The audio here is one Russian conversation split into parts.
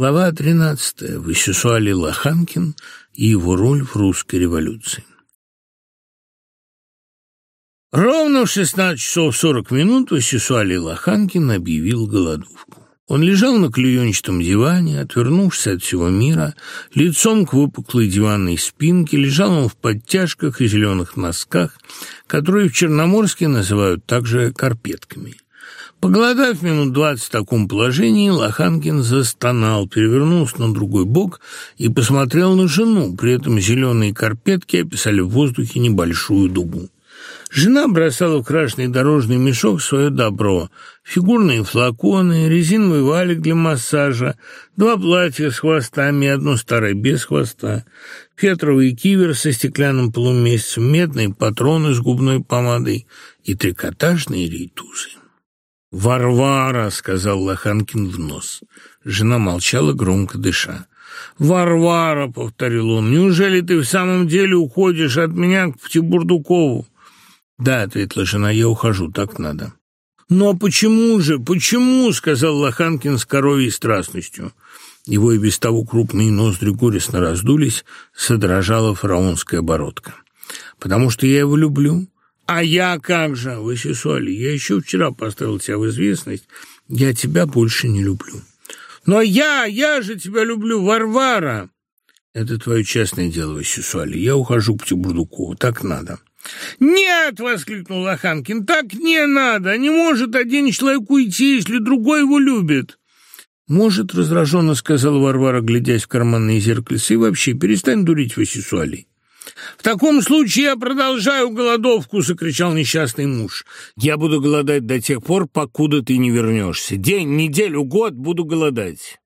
Глава 13. Высюсуали Лоханкин и его роль в русской революции. Ровно в 16 часов 40 минут Васисуали Лоханкин объявил голодовку. Он лежал на клюенчатом диване, отвернувшись от всего мира, лицом к выпуклой диванной спинке, лежал он в подтяжках и зеленых носках, которые в Черноморске называют также «карпетками». Поглодав минут двадцать в таком положении, Лоханкин застонал, перевернулся на другой бок и посмотрел на жену, при этом зеленые карпетки описали в воздухе небольшую дугу. Жена бросала в красный дорожный мешок свое добро, фигурные флаконы, резиновый валик для массажа, два платья с хвостами и одно старое без хвоста, фетровый кивер со стеклянным полумесяцем, медные патроны с губной помадой и трикотажные рейтузы. «Варвара», — сказал Лоханкин в нос. Жена молчала, громко дыша. «Варвара», — повторил он, — «неужели ты в самом деле уходишь от меня к Птибурдукову?» «Да», — ответила жена, — «я ухожу, так надо». «Но почему же, почему?» — сказал Лоханкин с коровьей страстностью. Его и без того крупные ноздри горестно раздулись, содрожала фараонская бородка. «Потому что я его люблю». А я как же, Васисоли, я еще вчера поставил тебя в известность. Я тебя больше не люблю. Но я, я же тебя люблю, Варвара. Это твое честное дело, Васисоли. Я ухожу к Тебурдукову, так надо. «Нет!» — воскликнул Лоханкин. «Так не надо! Не может один человек уйти, если другой его любит!» «Может, — раздраженно сказал Варвара, глядясь в карманные зеркальцы, — вообще перестань дурить Васисуалей. В таком случае я продолжаю голодовку, закричал несчастный муж. Я буду голодать до тех пор, покуда ты не вернешься. День, неделю, год буду голодать.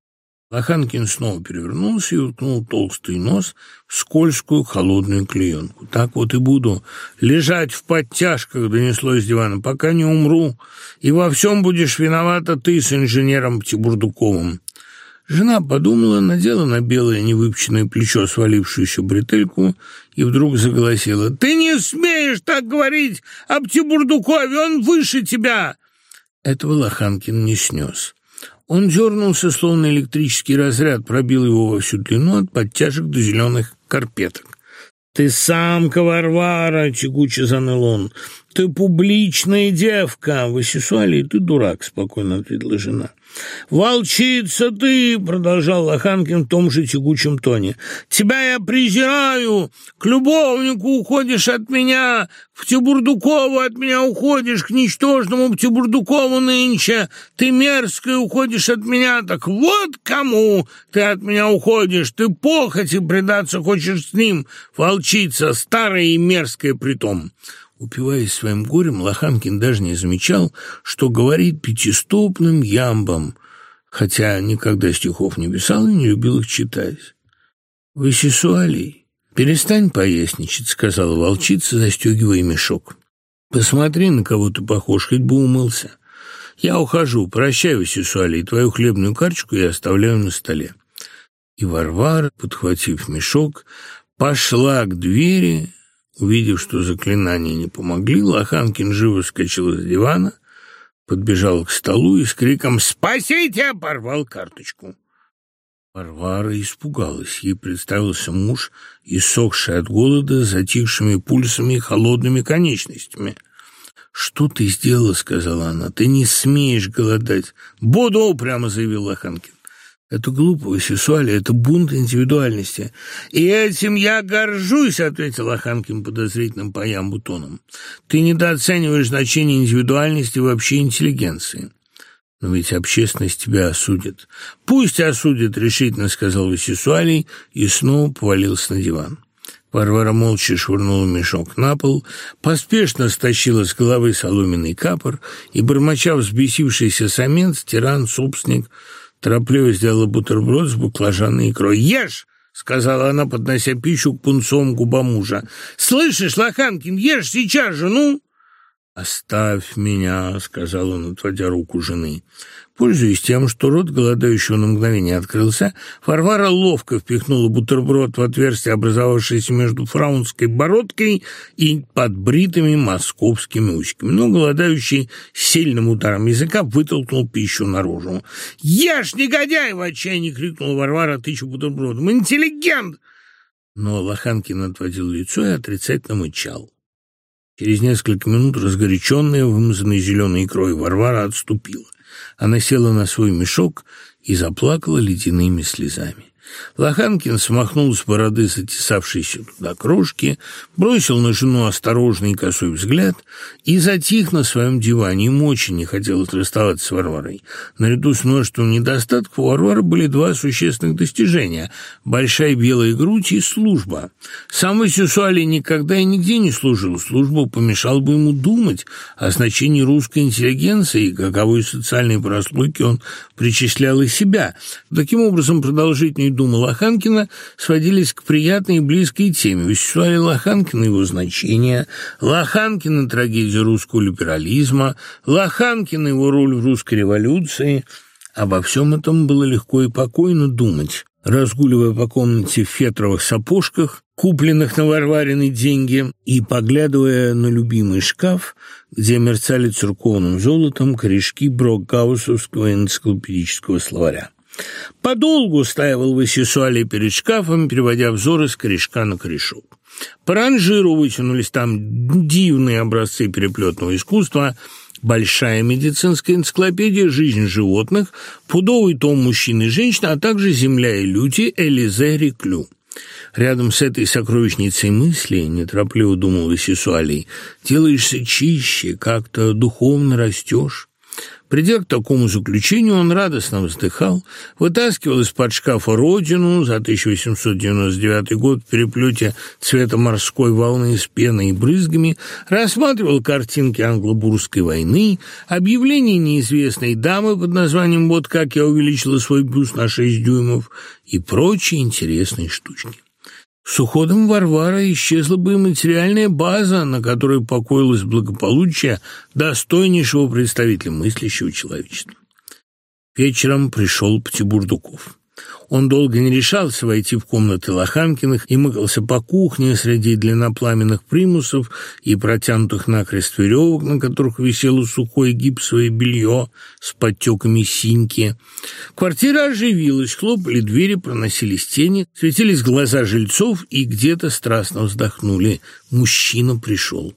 Лоханкин снова перевернулся и уткнул толстый нос в скользкую холодную клеенку. «Так вот и буду лежать в подтяжках», — донеслось с дивана, — «пока не умру, и во всем будешь виновата ты с инженером Птибурдуковым». Жена подумала, надела на белое невыпченное плечо свалившуюся бретельку и вдруг заголосила. «Ты не смеешь так говорить об Тибурдукове, он выше тебя!» Этого Лоханкин не снес. Он дернулся, словно электрический разряд, пробил его во всю длину от подтяжек до зеленых карпеток. «Ты самка, Варвара!» — тягуче заныл он. «Ты публичная девка! В асексуалии ты дурак!» — спокойно ответила жена. Волчица ты, продолжал Лоханкин в том же тягучем тоне, тебя я презираю, к любовнику уходишь от меня, к Тибурдукову от меня уходишь, к ничтожному Тибурдукову нынче, ты мерзкая уходишь от меня, так вот кому ты от меня уходишь, ты похоти предаться хочешь с ним, волчица, старая и мерзкая притом упиваясь своим горем, Лоханкин даже не замечал, что говорит пятистопным ямбом, хотя никогда стихов не писал и не любил их читать. «Васисуалий, перестань поясничать», — сказала волчица, застегивая мешок. «Посмотри, на кого ты похож, хоть бы умылся. Я ухожу, прощай, Васисуалий, твою хлебную карточку я оставляю на столе». И Варвара, подхватив мешок, пошла к двери, Увидев, что заклинания не помогли, Лоханкин живо вскочил из дивана, подбежал к столу и с криком «Спасите!» порвал карточку. Варвара испугалась. Ей представился муж, иссохший от голода, затихшими пульсами и холодными конечностями. «Что ты сделала?» — сказала она. «Ты не смеешь голодать!» «Буду!» — прямо заявил Лоханкин. Это глупость и это бунт индивидуальности. И этим я горжусь, ответил Аханкин подозрительным по ямбу тоном. Ты недооцениваешь значение индивидуальности вообще интеллигенции. Но ведь общественность тебя осудит. Пусть осудит, решительно сказал Васисуалий и снова повалился на диван. Варвара молча швырнула мешок на пол, поспешно стащила с головы соломенный капор и, бормоча взбесившийся самец, тиран, собственник, торопливо сделала бутерброд с баклажанной икрой. «Ешь!» — сказала она, поднося пищу к пунцовым губам мужа. «Слышишь, Лоханкин, ешь сейчас же, ну!» «Оставь меня», — сказал он, отводя руку жены. Пользуясь тем, что рот голодающего на мгновение открылся, Фарвара ловко впихнула бутерброд в отверстие, образовавшееся между фраунской бородкой и подбритыми московскими усиками. Но голодающий сильным ударом языка вытолкнул пищу наружу. «Ешь, негодяй!» — в отчаянии крикнула Варвара, тыча бутербродом. «Интеллигент!» Но Лоханкин отводил лицо и отрицательно мычал. Через несколько минут разгоряченная, вымазанная зеленой икрой Варвара отступила. Она села на свой мешок и заплакала ледяными слезами. Лоханкин смахнул с бороды затесавшийся туда крошки, бросил на жену осторожный косой взгляд и затих на своем диване. Им очень не хотелось расставаться с Варварой. Наряду с множеством недостатков у Варвары были два существенных достижения – большая белая грудь и служба. Самый Сюсуали никогда и нигде не служил. Службу помешал бы ему думать о значении русской интеллигенции и каковой социальной прослойки он причислял и себя. Таким образом, продолжительный думал Лоханкина сводились к приятной и близкой теме. В Вячеславе Лоханкина его значение, Лоханкина трагедию русского либерализма, Лоханкина его роль в русской революции. Обо всем этом было легко и покойно думать. Разгуливая по комнате в фетровых сапожках, купленных на Варварины деньги, и поглядывая на любимый шкаф, где мерцали церковным золотом корешки Брокгаусовского энциклопедического словаря. Подолгу устаивал Солей перед шкафом, переводя взоры с корешка на корешок. По ранжиру вытянулись там дивные образцы переплетного искусства, большая медицинская энциклопедия «Жизнь животных», пудовый том мужчин и женщин, а также «Земля и люди» Элизе Реклю. Рядом с этой сокровищницей мысли, неторопливо думал Васисуалий, делаешься чище, как-то духовно растешь. Придя к такому заключению, он радостно вздыхал, вытаскивал из-под шкафа родину за 1899 год в переплете цвета морской волны с пеной и брызгами, рассматривал картинки англобургской войны, объявление неизвестной дамы под названием «Вот как я увеличила свой бюст на 6 дюймов» и прочие интересные штучки. С уходом Варвара исчезла бы и материальная база, на которой покоилось благополучие достойнейшего представителя мыслящего человечества. Вечером пришел Птибурдуков. Он долго не решался войти в комнаты Лоханкиных и мыкался по кухне среди длиннопламенных примусов и протянутых накрест веревок, на которых висело сухое гипсовое белье с подтеками синьки. Квартира оживилась, хлопали двери, проносились тени, светились глаза жильцов и где-то страстно вздохнули. Мужчина пришел.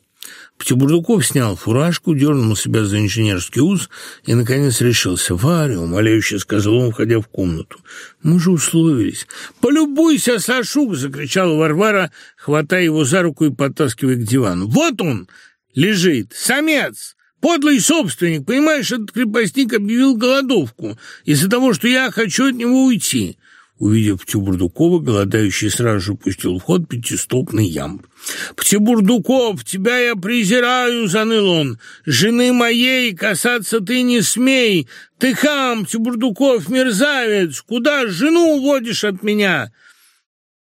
Птибурдуков снял фуражку, дернул себя за инженерский уз и, наконец, решился. «Варя», — умоляюще сказал он, входя в комнату, — «мы же условились». «Полюбуйся, Сашук!» — закричала Варвара, хватая его за руку и подтаскивая к дивану. «Вот он лежит, самец!» Подлый собственник, понимаешь, этот крепостник объявил голодовку из-за того, что я хочу от него уйти. Увидев Тюбурдукова, голодающий сразу же пустил в ход пятистопный ямб. «Птебурдуков, тебя я презираю!» — заныл он. «Жены моей касаться ты не смей! Ты хам, Птебурдуков, мерзавец! Куда жену уводишь от меня?»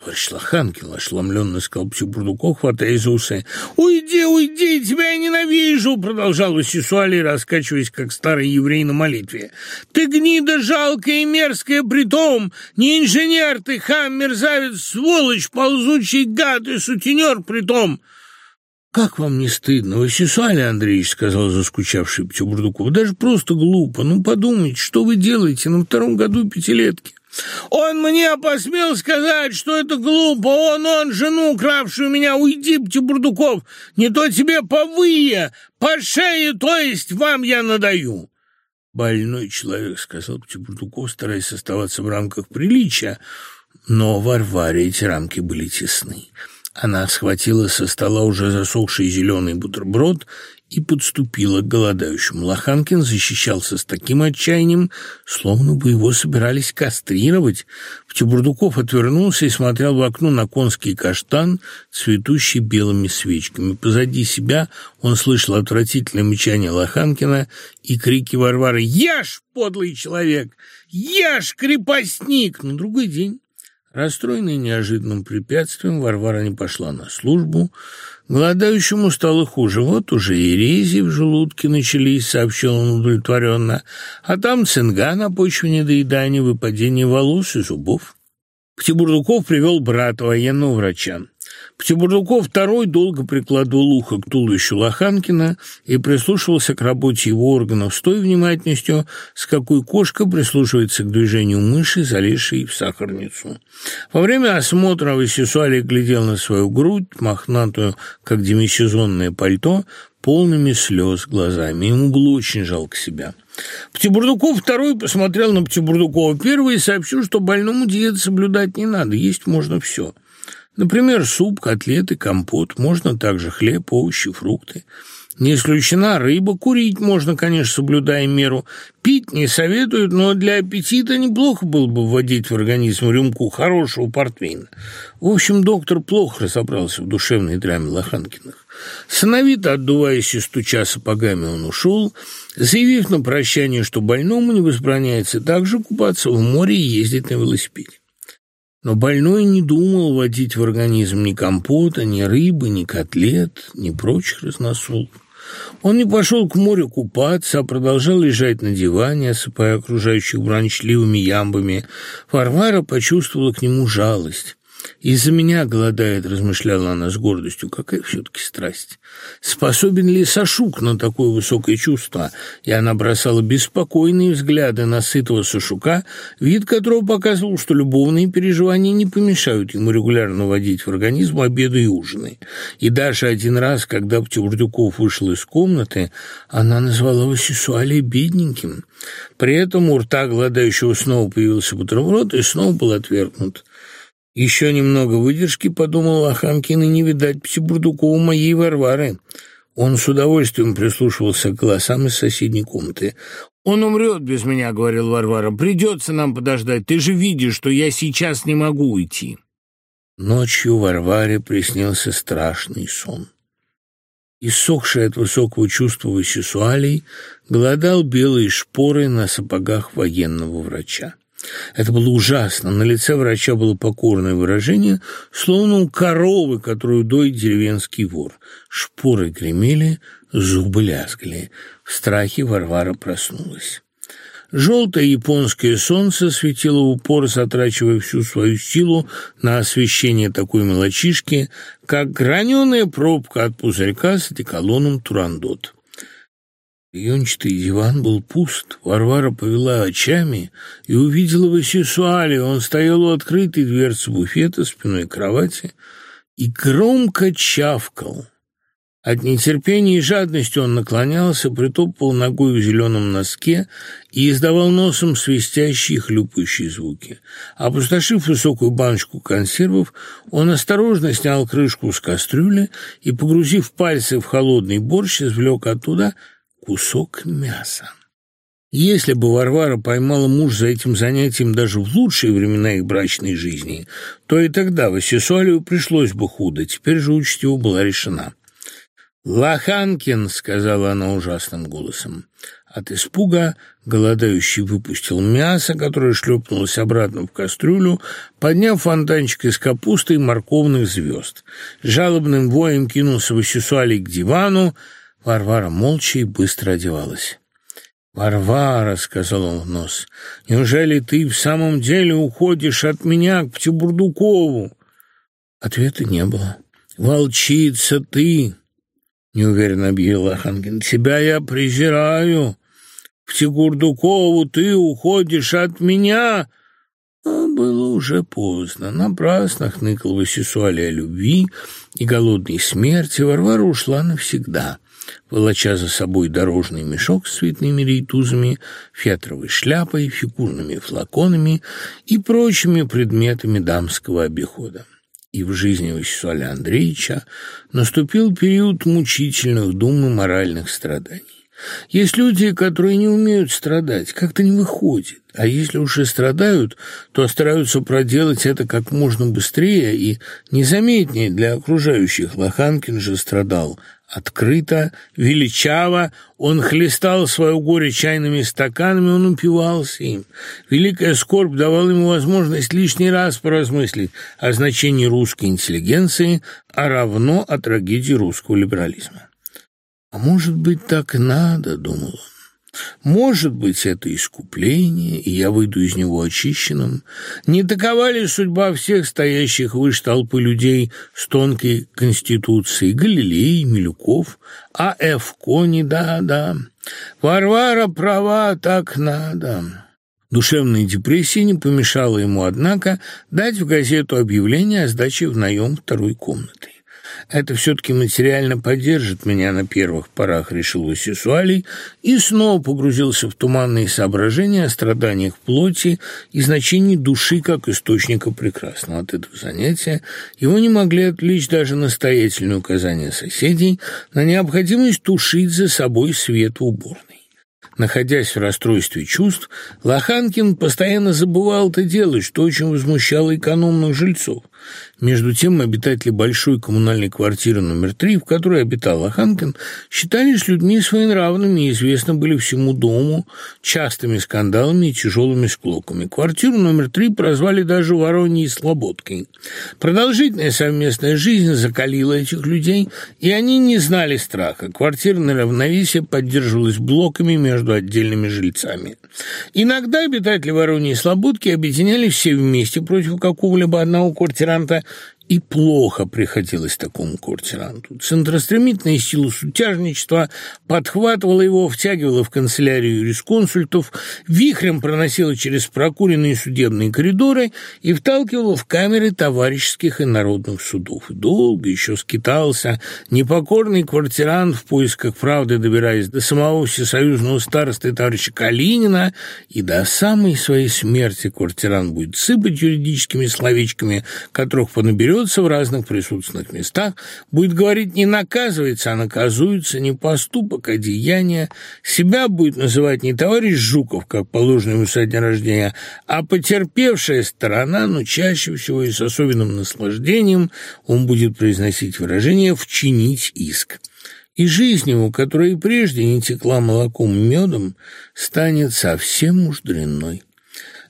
Прошлоханки ошеломленно скалпчу Бурдуков, хватаясь за усы. «Уйди, уйди, тебя я ненавижу!» — продолжал Васисуали, раскачиваясь, как старый еврей на молитве. «Ты гнида жалкая и мерзкая, притом! Не инженер ты, хам, мерзавец, сволочь, ползучий гад и сутенер, притом!» «Как вам не стыдно, Васисуали Андреевич?» — сказал заскучавший Птюбурдуков. «Даже просто глупо. Ну, подумайте, что вы делаете на втором году пятилетки?» Он мне посмел сказать, что это глупо. Он, он, жену, укравшую меня, уйди, Бурдуков. Не то тебе повые, по шее, то есть вам я надаю. Больной человек, сказал Птибурдуков, стараясь оставаться в рамках приличия, но Варваре эти рамки были тесны. Она схватила со стола уже засохший зеленый бутерброд и подступила к голодающему. Лоханкин защищался с таким отчаянием, словно бы его собирались кастрировать. Птебурдуков отвернулся и смотрел в окно на конский каштан, цветущий белыми свечками. Позади себя он слышал отвратительное мычание Лоханкина и крики Варвары «Ешь, подлый человек! Ешь, крепостник!» На другой день Расстроенный неожиданным препятствием, Варвара не пошла на службу. Голодающему стало хуже. Вот уже и рези в желудке начались, сообщил он удовлетворенно. А там цинга на почве недоедания, выпадение волос и зубов. Птибурдуков привел брата военного врача. Птибурдуков второй долго прикладывал ухо к туловищу Лоханкина и прислушивался к работе его органов с той внимательностью, с какой кошка прислушивается к движению мыши, залезшей в сахарницу. Во время осмотра Васисуали глядел на свою грудь, мохнатую, как демисезонное пальто, полными слез глазами. Ему было очень жалко себя. Птибурдуков второй посмотрел на Птибурдукова первый и сообщил, что больному диет соблюдать не надо, есть можно все. Например, суп, котлеты, компот, можно также хлеб, овощи, фрукты. Не исключена рыба, курить можно, конечно, соблюдая меру. Пить не советуют, но для аппетита неплохо было бы вводить в организм рюмку хорошего портвейна. В общем, доктор плохо разобрался в душевной драме Лоханкиных. Сыновито отдуваясь и стуча сапогами, он ушел, заявив на прощание, что больному не возбраняется также купаться в море и ездить на велосипеде. Но больной не думал вводить в организм ни компота, ни рыбы, ни котлет, ни прочих разносул. Он не пошел к морю купаться, а продолжал лежать на диване, осыпая окружающих брончливыми ямбами. Варвара почувствовала к нему жалость. Из-за меня голодает, размышляла она с гордостью. Какая все-таки страсть. Способен ли Сашук на такое высокое чувство? И она бросала беспокойные взгляды на сытого Сашука, вид которого показывал, что любовные переживания не помешают ему регулярно водить в организм обеды и ужины. И даже один раз, когда Птюбурдюков вышел из комнаты, она назвала его Сесуале бедненьким. При этом у рта голодающего снова появился бутерброд и снова был отвергнут. Еще немного выдержки, подумал Ахамкин, и не видать Петербурдуку моей Варвары. Он с удовольствием прислушивался к голосам из соседней комнаты. «Он умрет без меня», — говорил Варвара. «Придется нам подождать. Ты же видишь, что я сейчас не могу уйти». Ночью Варваре приснился страшный сон. Иссохший от высокого чувства высесуалий, голодал белые шпоры на сапогах военного врача. Это было ужасно. На лице врача было покорное выражение, словно у коровы, которую доит деревенский вор. Шпоры гремели, зубы лязгали. В страхе Варвара проснулась. Желтое японское солнце светило в упор, затрачивая всю свою силу на освещение такой мелочишки, как граненая пробка от пузырька с деколоном турандот. Юнчатый диван был пуст. Варвара повела очами и увидела Васисуали. Он стоял у открытой дверцы буфета спиной к кровати и громко чавкал. От нетерпения и жадности он наклонялся, притопывал ногой в зеленом носке и издавал носом свистящие хлюпающие звуки. Опустошив высокую баночку консервов, он осторожно снял крышку с кастрюли и, погрузив пальцы в холодный борщ, извлек оттуда – кусок мяса. Если бы Варвара поймала муж за этим занятием даже в лучшие времена их брачной жизни, то и тогда Васисуалию пришлось бы худо, теперь же учтиво была решена. «Лоханкин!» — сказала она ужасным голосом. От испуга голодающий выпустил мясо, которое шлепнулось обратно в кастрюлю, подняв фонтанчик из капусты и морковных звезд. Жалобным воем кинулся Васисуалий к дивану, Варвара молча и быстро одевалась. «Варвара», — сказал он в нос, — «неужели ты в самом деле уходишь от меня к Птюбурдукову?» Ответа не было. «Волчица ты!» — неуверенно объявил Ахангин. «Тебя я презираю! К Тигурдукову ты уходишь от меня!» Но было уже поздно. Напрасно хныкал Васисуале о любви и голодной смерти. Варвара ушла навсегда. Волоча за собой дорожный мешок с цветными рейтузами, фетровой шляпой, фигурными флаконами и прочими предметами дамского обихода. И в жизни Вячеслава Андреевича наступил период мучительных дум и моральных страданий. Есть люди, которые не умеют страдать, как-то не выходит. А если уж и страдают, то стараются проделать это как можно быстрее и незаметнее для окружающих. Лоханкин же страдал открыто, величаво, он хлестал свое горе чайными стаканами, он упивался им. Великая скорбь давала ему возможность лишний раз поразмыслить о значении русской интеллигенции, а равно о трагедии русского либерализма. А может быть, так надо, думал он. Может быть, это искупление, и я выйду из него очищенным. Не такова ли судьба всех стоящих выше толпы людей с тонкой конституцией? Галилей, Милюков, А.Ф. Кони, да-да. Варвара права, так надо. Душевная депрессия не помешала ему, однако, дать в газету объявление о сдаче в наем второй комнаты это все-таки материально поддержит меня на первых порах, решил Васисуалий, и снова погрузился в туманные соображения о страданиях плоти и значении души как источника прекрасного. От этого занятия его не могли отличить даже настоятельные указания соседей на необходимость тушить за собой свет в уборной. Находясь в расстройстве чувств, Лоханкин постоянно забывал это делать, что очень возмущало экономных жильцов. Между тем обитатели большой коммунальной квартиры номер три, в которой обитала Ханкин, считались людьми своенравными и известны были всему дому частыми скандалами и тяжелыми склоками. Квартиру номер три прозвали даже Вороньей Слободкой. Продолжительная совместная жизнь закалила этих людей, и они не знали страха. Квартирное равновесие поддерживалось блоками между отдельными жильцами. Иногда обитатели Вороньей Слободки объединялись все вместе против какого-либо одного квартира ئەمدا и плохо приходилось такому квартиранту. Центростремительная сила сутяжничества подхватывала его, втягивала в канцелярию юрисконсультов, вихрем проносила через прокуренные судебные коридоры и вталкивала в камеры товарищеских и народных судов. Долго еще скитался непокорный квартирант в поисках правды, добираясь до самого всесоюзного старосты товарища Калинина, и до самой своей смерти квартирант будет сыпать юридическими словечками, которых понаберет берется в разных присутственных местах, будет говорить не наказывается, а наказуется, не поступок, а деяние. Себя будет называть не товарищ Жуков, как положено ему со дня рождения, а потерпевшая сторона, но чаще всего и с особенным наслаждением он будет произносить выражение «вчинить иск» и жизнь его, которая и прежде не текла молоком и медом, станет совсем уж дрянной.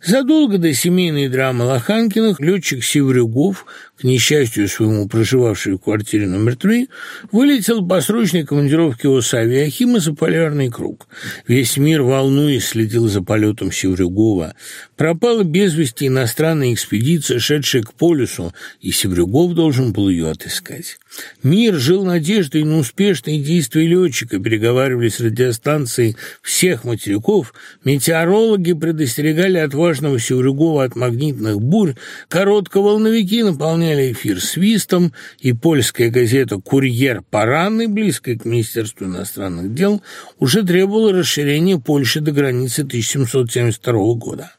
Задолго до семейной драмы Лоханкиных летчик Севрюгов к несчастью своему проживавшие в квартире номер три, вылетел по срочной командировке Усави Ахима за полярный круг. Весь мир, волнуясь, следил за полетом Севрюгова. Пропала без вести иностранная экспедиция, шедшая к полюсу, и Севрюгов должен был ее отыскать. Мир жил надеждой на успешные действия летчика, переговаривались радиостанции всех материков, метеорологи предостерегали отважного Севрюгова от магнитных бурь, коротковолновики наполняли Корнелия Фирсвистом и польская газета «Курьер Параны», близкая к Министерству иностранных дел, уже требовала расширения Польши до границы 1772 года.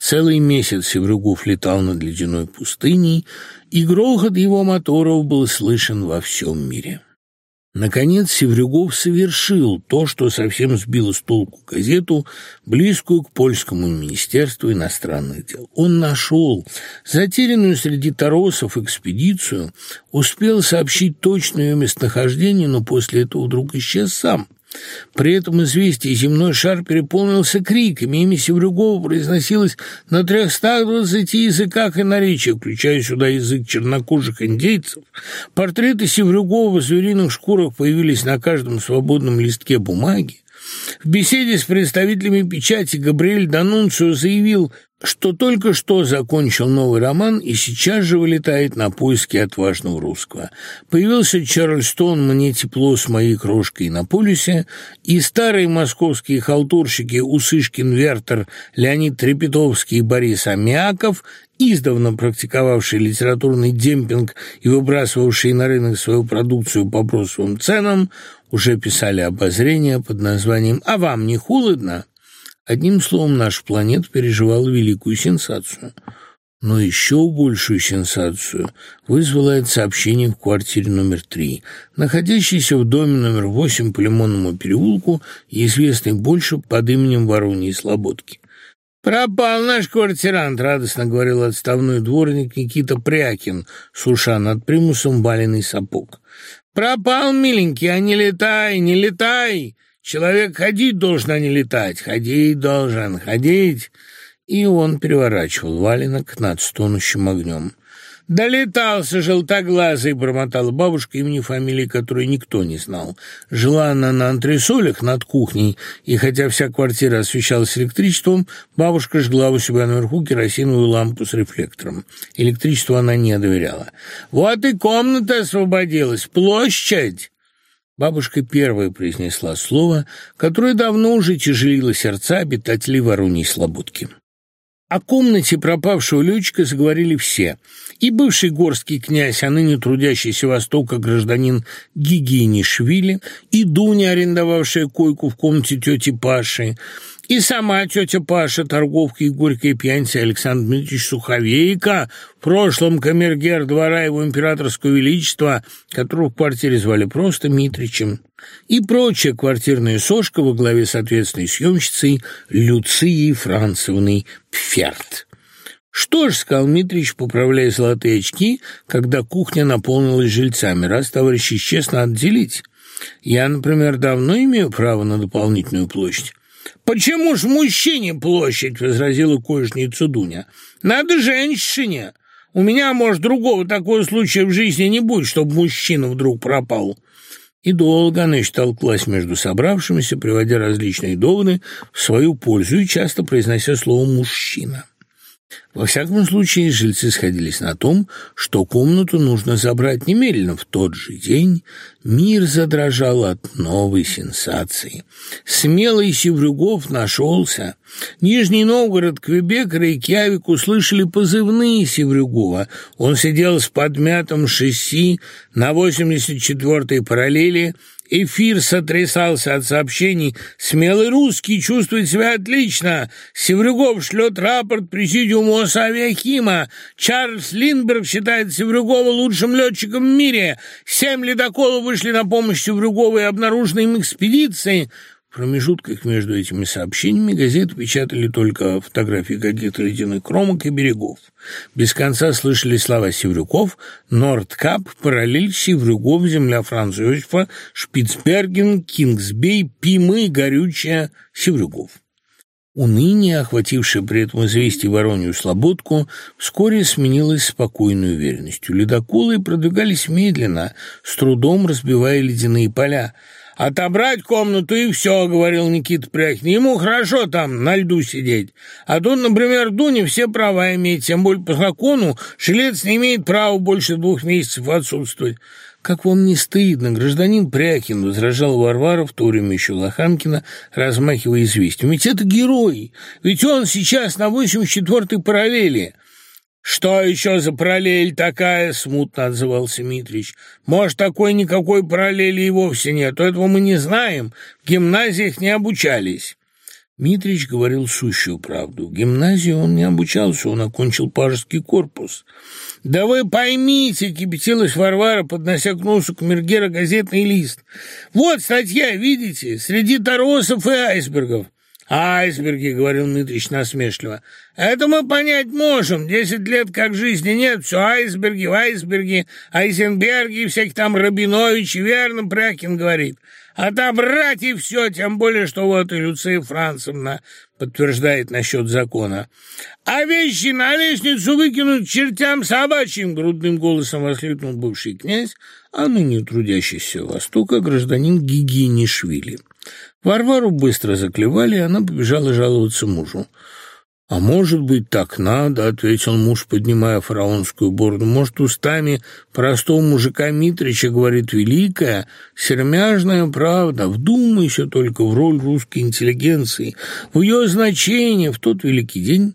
Целый месяц Севрюгов летал над ледяной пустыней, и грохот его моторов был слышен во всем мире. Наконец Севрюгов совершил то, что совсем сбило с толку газету, близкую к польскому министерству иностранных дел. Он нашел затерянную среди торосов экспедицию, успел сообщить точное ее местонахождение, но после этого вдруг исчез сам. При этом, известие, земной шар переполнился криками, ими Севрюгова произносилось на 320 языках и наречиях, включая сюда язык чернокожих индейцев. Портреты Севрюгова в звериных шкурах появились на каждом свободном листке бумаги. В беседе с представителями печати Габриэль Данунцио заявил, что только что закончил новый роман и сейчас же вылетает на поиски отважного русского. Появился Чарльстон «Мне тепло с моей крошкой на полюсе», и старые московские халтурщики Усышкин Вертер, Леонид Трепетовский и Борис Амяков, издавна практиковавшие литературный демпинг и выбрасывавшие на рынок свою продукцию по бросовым ценам, уже писали обозрения под названием «А вам не холодно?». Одним словом, наша планета переживала великую сенсацию. Но еще большую сенсацию вызвало это сообщение в квартире номер три, находящейся в доме номер восемь по Лимонному переулку и известной больше под именем Вороньей Слободки. Пропал наш квартирант, радостно говорил отставной дворник Никита Прякин, суша над примусом баленный сапог. Пропал, миленький, а не летай, не летай. Человек ходить должен, а не летать. Ходить должен, ходить. И он переворачивал валенок над стонущим огнем. Долетался желтоглазый, бормотал бабушка, имени фамилии которой никто не знал. Жила она на антресолях над кухней, и хотя вся квартира освещалась электричеством, бабушка жгла у себя наверху керосиновую лампу с рефлектором. Электричеству она не доверяла. «Вот и комната освободилась, площадь!» Бабушка первая произнесла слово, которое давно уже тяжелило сердца обитателей Вороньей Слободки. О комнате пропавшего летчика заговорили все. И бывший горский князь, а ныне трудящийся Востока гражданин Гигини Швили, и Дуня, арендовавшая койку в комнате тети Паши, и сама тетя Паша, торговка и и пьяница Александр Дмитриевич Суховейко, в прошлом камергер двора его императорского величества, которого в квартире звали просто Митричем, и прочая квартирная сошка во главе с ответственной съемщицей Люцией Францевной Пферт. «Что ж», — сказал Митрич, поправляя золотые очки, когда кухня наполнилась жильцами, «раз товарищи исчез, отделить. Я, например, давно имею право на дополнительную площадь. «Почему ж мужчине площадь?» — возразила кожница Дуня. «Надо женщине. У меня, может, другого такого случая в жизни не будет, чтобы мужчина вдруг пропал». И долго она толклась между собравшимися, приводя различные доводы в свою пользу и часто произнося слово «мужчина». Во всяком случае, жильцы сходились на том, что комнату нужно забрать немедленно в тот же день. Мир задрожал от новой сенсации. Смелый Севрюгов нашелся. Нижний Новгород, Квебек, Рейкьявик услышали позывные Севрюгова. Он сидел с подмятым шасси на 84-й параллели, Эфир сотрясался от сообщений. «Смелый русский чувствует себя отлично. Севрюгов шлет рапорт президиуму Советима, Чарльз Линдберг считает Севрюгова лучшим летчиком в мире. Семь ледоколов вышли на помощь Севрюговой и обнаружены им экспедицией. В промежутках между этими сообщениями газеты печатали только фотографии каких-то ледяных кромок и берегов. Без конца слышали слова Севрюков, Нордкап, параллель Севрюков, земля Франца Иосифа, Шпицберген, Кингсбей, Пимы, горючая, Севрюков. Уныние, охватившее при этом известие воронью Слободку, вскоре сменилось спокойной уверенностью. Ледоколы продвигались медленно, с трудом разбивая ледяные поля. «Отобрать комнату и все», — говорил Никита Пряхин. «Ему хорошо там, на льду сидеть. А тут, например, Дуни все права имеет, тем более по закону шелец не имеет права больше двух месяцев отсутствовать» как вам не стыдно, гражданин Прякин!» — возражал Варваров Турим еще Лоханкина, размахивая известием. «Ведь это герой! Ведь он сейчас на 84-й параллели!» «Что еще за параллель такая?» — смутно отзывался Митрич. «Может, такой-никакой параллели и вовсе нет. Этого мы не знаем. В гимназиях не обучались». Митрич говорил сущую правду. Гимназия он не обучался, он окончил Пажеский корпус. «Да вы поймите!» — кипятилась Варвара, поднося к носу Камергера газетный лист. «Вот статья, видите, среди торосов и айсбергов». «Айсберги», — говорил Митрич насмешливо, — «это мы понять можем. Десять лет как жизни нет, все айсберги, айсберги, айсенберги и всяких там Рабинович, верно, Прякин говорит» отобрать и все, тем более, что вот и Люция Францевна подтверждает насчет закона. А вещи на лестницу выкинуть чертям собачьим, грудным голосом воскликнул бывший князь, а ныне трудящийся Востока гражданин Гигинишвили. Варвару быстро заклевали, и она побежала жаловаться мужу. А может быть, так надо, — ответил муж, поднимая фараонскую бороду. Может, устами простого мужика Митрича говорит великая, сермяжная правда. Вдумайся только в роль русской интеллигенции, в ее значение в тот великий день.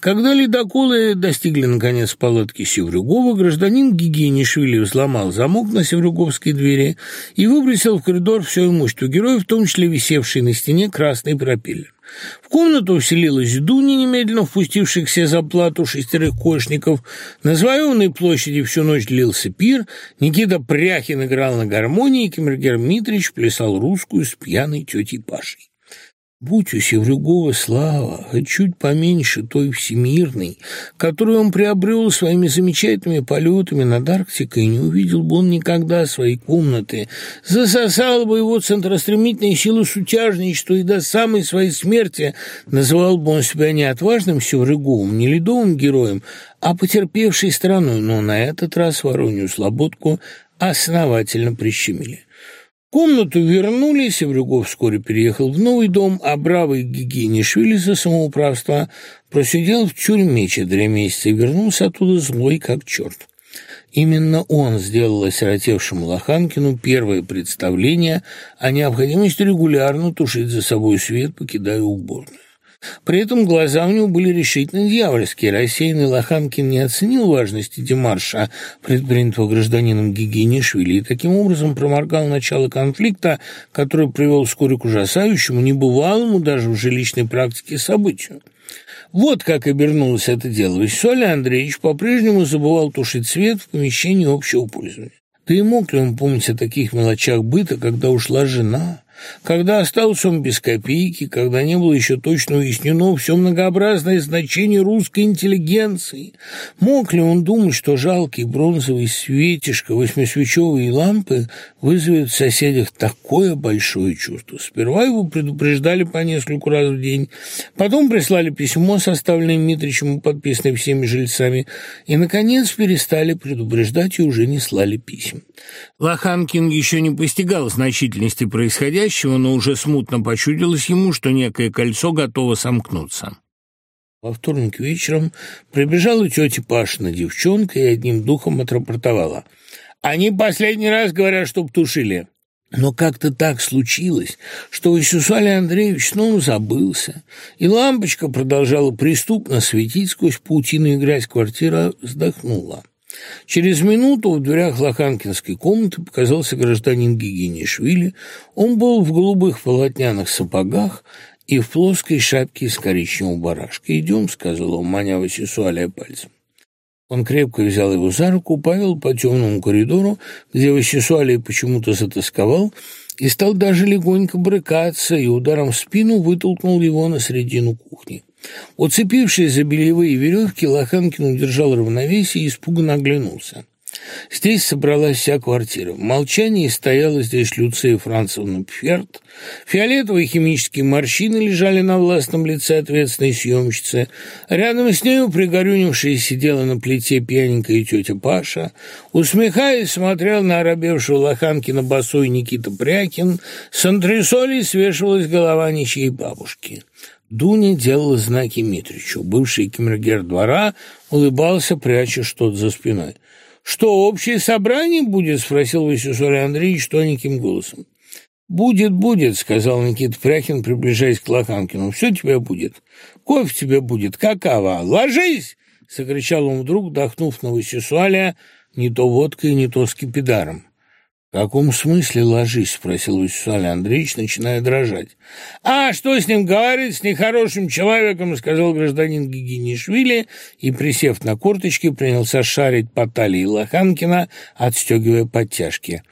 Когда ледоколы достигли, наконец, палатки Севрюгова, гражданин Гигиенишвили взломал замок на Севрюговской двери и выбросил в коридор все имущество героя, в том числе висевший на стене красный пропеллер комнату вселилось Дуни, немедленно впустившихся за плату шестерых кошников. На Зваевной площади всю ночь длился пир, Никита Пряхин играл на гармонии, Кемергер Митрич плясал русскую с пьяной тетей Пашей. Будь у Еврюгова слава, хоть чуть поменьше той всемирной, которую он приобрел своими замечательными полетами над Арктикой, не увидел бы он никогда своей комнаты, засосал бы его центростремительные силы сутяжной, что и до самой своей смерти называл бы он себя не отважным Севрюговым, не ледовым героем, а потерпевшей страной, но на этот раз Воронью Слободку основательно прищемили. Комнату вернулись, и Врюгов вскоре переехал в новый дом, а бравый Гигинишвили за самоуправство просидел в тюрьме четыре месяца и вернулся оттуда злой как черт. Именно он сделал осиротевшему Лоханкину первое представление о необходимости регулярно тушить за собой свет, покидая уборную. При этом глаза у него были решительно дьявольские, рассеянный Лоханкин не оценил важности Демарша, предпринятого гражданином Гигинишвили, и таким образом проморгал начало конфликта, который привел вскоре к ужасающему, небывалому даже в жилищной практике событию. Вот как обернулось это дело. Ведь Соля Андреевич по-прежнему забывал тушить свет в помещении общего пользования. Да и мог ли он помнить о таких мелочах быта, когда ушла жена? Когда остался он без копейки, когда не было еще точно уяснено все многообразное значение русской интеллигенции, мог ли он думать, что жалкий бронзовый светишко восьмисвечевые лампы вызовет в соседях такое большое чувство? Сперва его предупреждали по нескольку раз в день, потом прислали письмо, составленное Митричем и подписанное всеми жильцами, и, наконец, перестали предупреждать и уже не слали писем. Лоханкин еще не постигал значительности происходящего, спящего, но уже смутно почудилось ему, что некое кольцо готово сомкнуться. Во вторник вечером прибежала тетя Пашина девчонка и одним духом отрапортовала. «Они последний раз говорят, чтоб тушили». Но как-то так случилось, что Иисусалий Андреевич снова забылся, и лампочка продолжала преступно светить сквозь паутину и грязь квартира вздохнула. Через минуту в дверях лоханкинской комнаты показался гражданин Гигинишвили. Он был в голубых полотняных сапогах и в плоской шапке из коричневого барашка. «Идем», — сказал он, маняв Васисуалия пальцем. Он крепко взял его за руку, повел по темному коридору, где Васисуалия почему-то затасковал, и стал даже легонько брыкаться и ударом в спину вытолкнул его на середину кухни. Уцепившись за белевые веревки, Лоханкин удержал равновесие и испуганно оглянулся. Здесь собралась вся квартира. В молчании стояла здесь Люция Францевна Пферт. Фиолетовые химические морщины лежали на властном лице ответственной съемщицы. Рядом с нею пригорюнившая сидела на плите пьяненькая тетя Паша. Усмехаясь, смотрел на оробевшую лоханкина босой Никита Прякин. С антресолей свешивалась голова ничьей бабушки. Дуня делала знаки Митричу. Бывший камергер двора улыбался, пряча что-то за спиной. «Что, общее собрание будет?» — спросил Васюсорий Андреевич тоненьким голосом. «Будет, будет», — сказал Никита Пряхин, приближаясь к Лоханкину. «Все тебе будет. Кофе тебе будет, какава. Ложись!» — закричал он вдруг, дохнув на Васюсуаля не то водкой, не то скипидаром. «В каком смысле ложись?» — спросил Вячеслав Андреевич, начиная дрожать. «А что с ним говорить, с нехорошим человеком?» — сказал гражданин Гигинишвили и, присев на корточки, принялся шарить по талии Лоханкина, отстегивая подтяжки.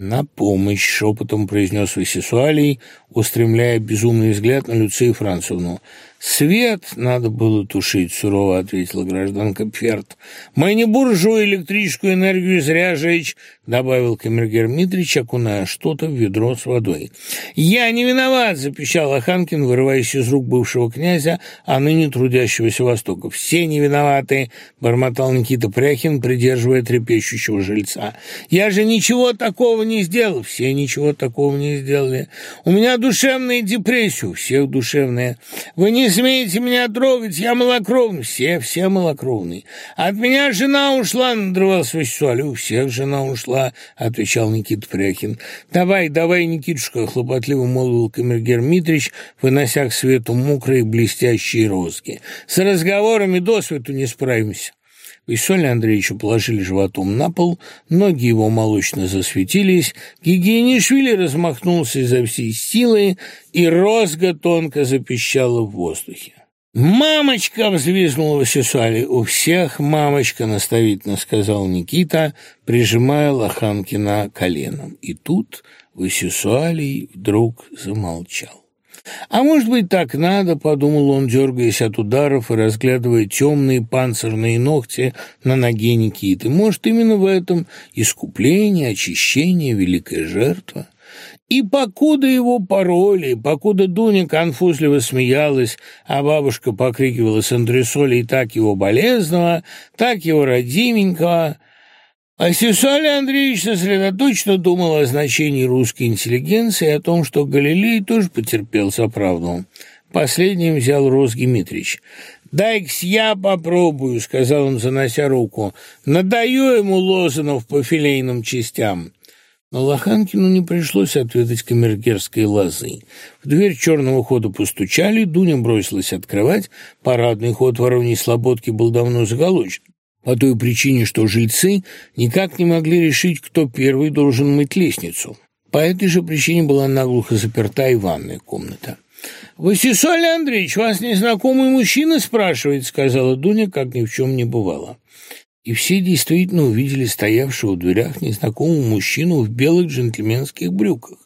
«На помощь!» — шепотом произнес Васисуалий, устремляя безумный взгляд на Люцию Францевну. Свет надо было тушить, сурово ответила гражданка Перт. Мы не буржу электрическую энергию зря жечь, добавил камергер Митрич, окуная что-то в ведро с водой. Я не виноват, запищал Аханкин, вырываясь из рук бывшего князя, а ныне трудящегося Востока. Все не виноваты, бормотал Никита Пряхин, придерживая трепещущего жильца. Я же ничего такого не сделал. Все ничего такого не сделали. У меня душевная депрессия, у всех душевная. Вы не смейте меня трогать, я малокровный». Все, все малокровные. «От меня жена ушла», — надрывался Василий. «У всех жена ушла», — отвечал Никита Пряхин. «Давай, давай, Никитушка», — хлопотливо молвил камергер Митрич, вынося к свету мокрые блестящие розги. «С разговорами до свету не справимся» и Соня положили животом на пол, ноги его молочно засветились, Гигиенишвили размахнулся изо всей силы, и розга тонко запищала в воздухе. «Мамочка!» — взвизгнула Васисуали. «У всех мамочка!» — наставительно сказал Никита, прижимая Лоханкина коленом. И тут Васисуали вдруг замолчал. А может быть, так надо, подумал он, дергаясь от ударов и разглядывая темные панцирные ногти на ноге Никиты. Может, именно в этом искупление, очищение, великая жертва? И покуда его пароли, покуда Дуня конфузливо смеялась, а бабушка покрикивала с андресолей так его болезного, так его родименького... Асессуалий Андреевич сосредоточенно думал о значении русской интеллигенции и о том, что Галилей тоже потерпел заправду. Последним взял Рос Гимитрич. «Дай-ка я попробую», — сказал он, занося руку. «Надаю ему лозунов по филейным частям». Но Лоханкину не пришлось ответить камергерской лозы. В дверь черного хода постучали, Дуня бросилась открывать. Парадный ход Вороньей Слободки был давно заголочен. По той причине, что жильцы никак не могли решить, кто первый должен мыть лестницу. По этой же причине была наглухо заперта и ванная комната. «Васисоль Андреевич, вас незнакомый мужчина спрашивает», — сказала Дуня, как ни в чем не бывало. И все действительно увидели стоявшего в дверях незнакомого мужчину в белых джентльменских брюках.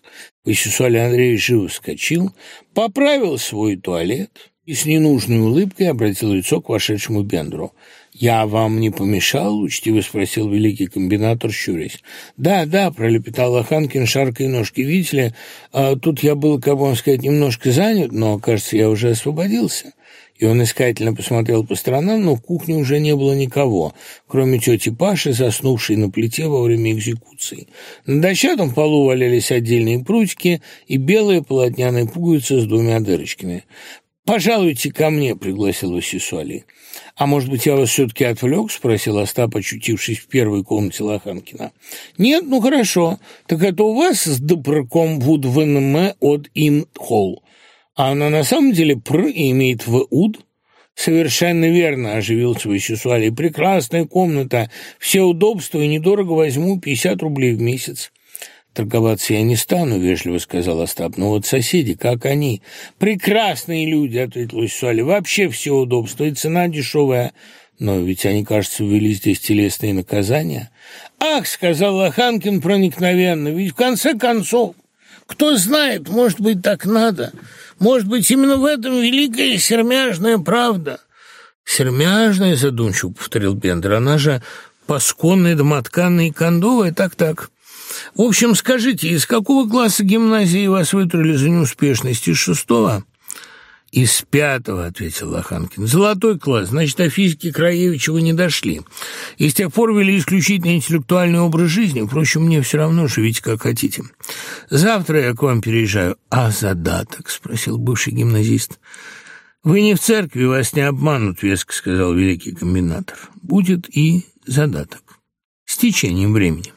Васисоль Андреевич живо вскочил, поправил свой туалет, и с ненужной улыбкой обратил лицо к вошедшему Бендеру. «Я вам не помешал?» — учтиво спросил великий комбинатор, щурясь. «Да, да», — пролепетал Аханкин, шаркой ножки. «Видите ли, а, тут я был, как вам сказать, немножко занят, но, кажется, я уже освободился». И он искательно посмотрел по сторонам, но в кухне уже не было никого, кроме тети Паши, заснувшей на плите во время экзекуции. На дощатом полу валялись отдельные прутики и белые полотняные пуговицы с двумя дырочками пожалуйте ко мне пригласил сисуали а может быть я вас все таки отвлек спросил остап очутившись в первой комнате лоханкина. Нет ну хорошо. Так это у вас с допроком вуд внм от ин холл. А она на самом деле пр имеет в уд? Совершенно верно оживился свой прекрасная комната. Все удобства и недорого возьму пятьдесят рублей в месяц торговаться я не стану, — вежливо сказал Остап, — но вот соседи, как они, прекрасные люди, — ответил Соли, — вообще все удобство и цена дешевая, но ведь они, кажется, ввели здесь телесные наказания. «Ах!» — сказал Лоханкин проникновенно, — «ведь в конце концов, кто знает, может быть, так надо, может быть, именно в этом великая сермяжная правда». «Сермяжная», — задумчиво повторил Бендер, — «она же пасконная, домотканная и кондовая, так-так». В общем, скажите, из какого класса гимназии вас вытрули за неуспешность? Из шестого? «Из пятого», — ответил Лоханкин. «Золотой класс. Значит, о физике Краевича вы не дошли. И с тех пор вели исключительно интеллектуальный образ жизни. Впрочем, мне все равно, живите как хотите. Завтра я к вам переезжаю». «А задаток?» — спросил бывший гимназист. «Вы не в церкви, вас не обманут», — веско сказал великий комбинатор. «Будет и задаток. С течением времени».